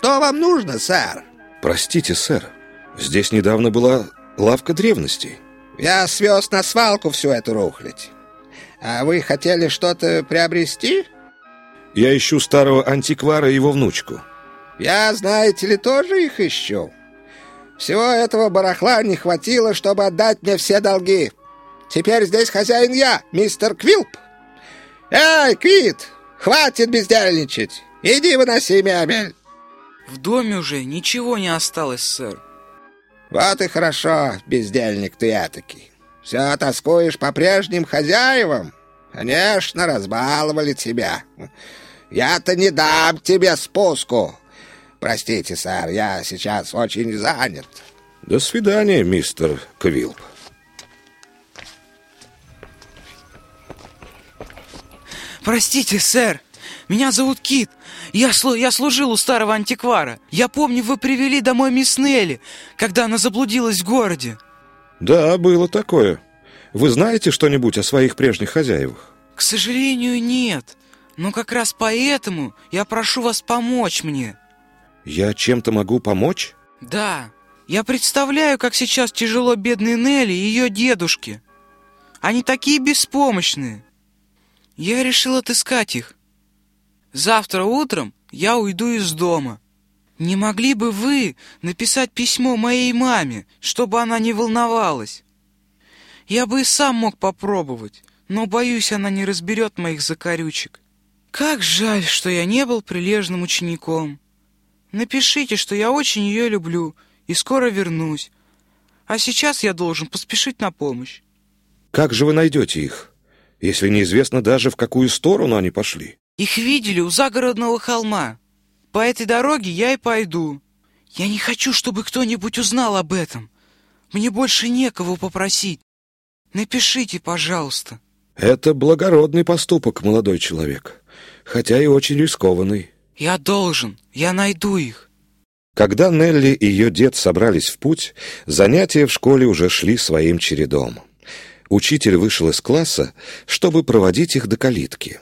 Что вам нужно, сэр? Простите, сэр, здесь недавно была лавка древностей. Я свез на свалку всю эту рухлядь. А вы хотели что-то приобрести? Я ищу старого антиквара и его внучку. Я, знаете ли, тоже их ищу. Всего этого барахла не хватило, чтобы отдать мне все долги. Теперь здесь хозяин я, мистер Квилп. Эй, Квит, хватит бездельничать. Иди выноси мебель. В доме уже ничего не осталось, сэр. Вот и хорошо, бездельник ты этакий. Все тоскуешь по прежним хозяевам? Конечно, разбаловали тебя. Я-то не дам тебе спуску. Простите, сэр, я сейчас очень занят. До свидания, мистер Квилп. Простите, сэр. Меня зовут Кит. Я, слу я служил у старого антиквара. Я помню, вы привели домой мисс Нелли, когда она заблудилась в городе. Да, было такое. Вы знаете что-нибудь о своих прежних хозяевах? К сожалению, нет. Но как раз поэтому я прошу вас помочь мне. Я чем-то могу помочь? Да. Я представляю, как сейчас тяжело бедной Нелли и ее дедушке. Они такие беспомощные. Я решил отыскать их. Завтра утром я уйду из дома. Не могли бы вы написать письмо моей маме, чтобы она не волновалась? Я бы и сам мог попробовать, но, боюсь, она не разберет моих закорючек. Как жаль, что я не был прилежным учеником. Напишите, что я очень ее люблю и скоро вернусь. А сейчас я должен поспешить на помощь. Как же вы найдете их, если неизвестно даже, в какую сторону они пошли? Их видели у загородного холма. По этой дороге я и пойду. Я не хочу, чтобы кто-нибудь узнал об этом. Мне больше некого попросить. Напишите, пожалуйста. Это благородный поступок, молодой человек, хотя и очень рискованный. Я должен, я найду их. Когда Нелли и ее дед собрались в путь, занятия в школе уже шли своим чередом. Учитель вышел из класса, чтобы проводить их до калитки.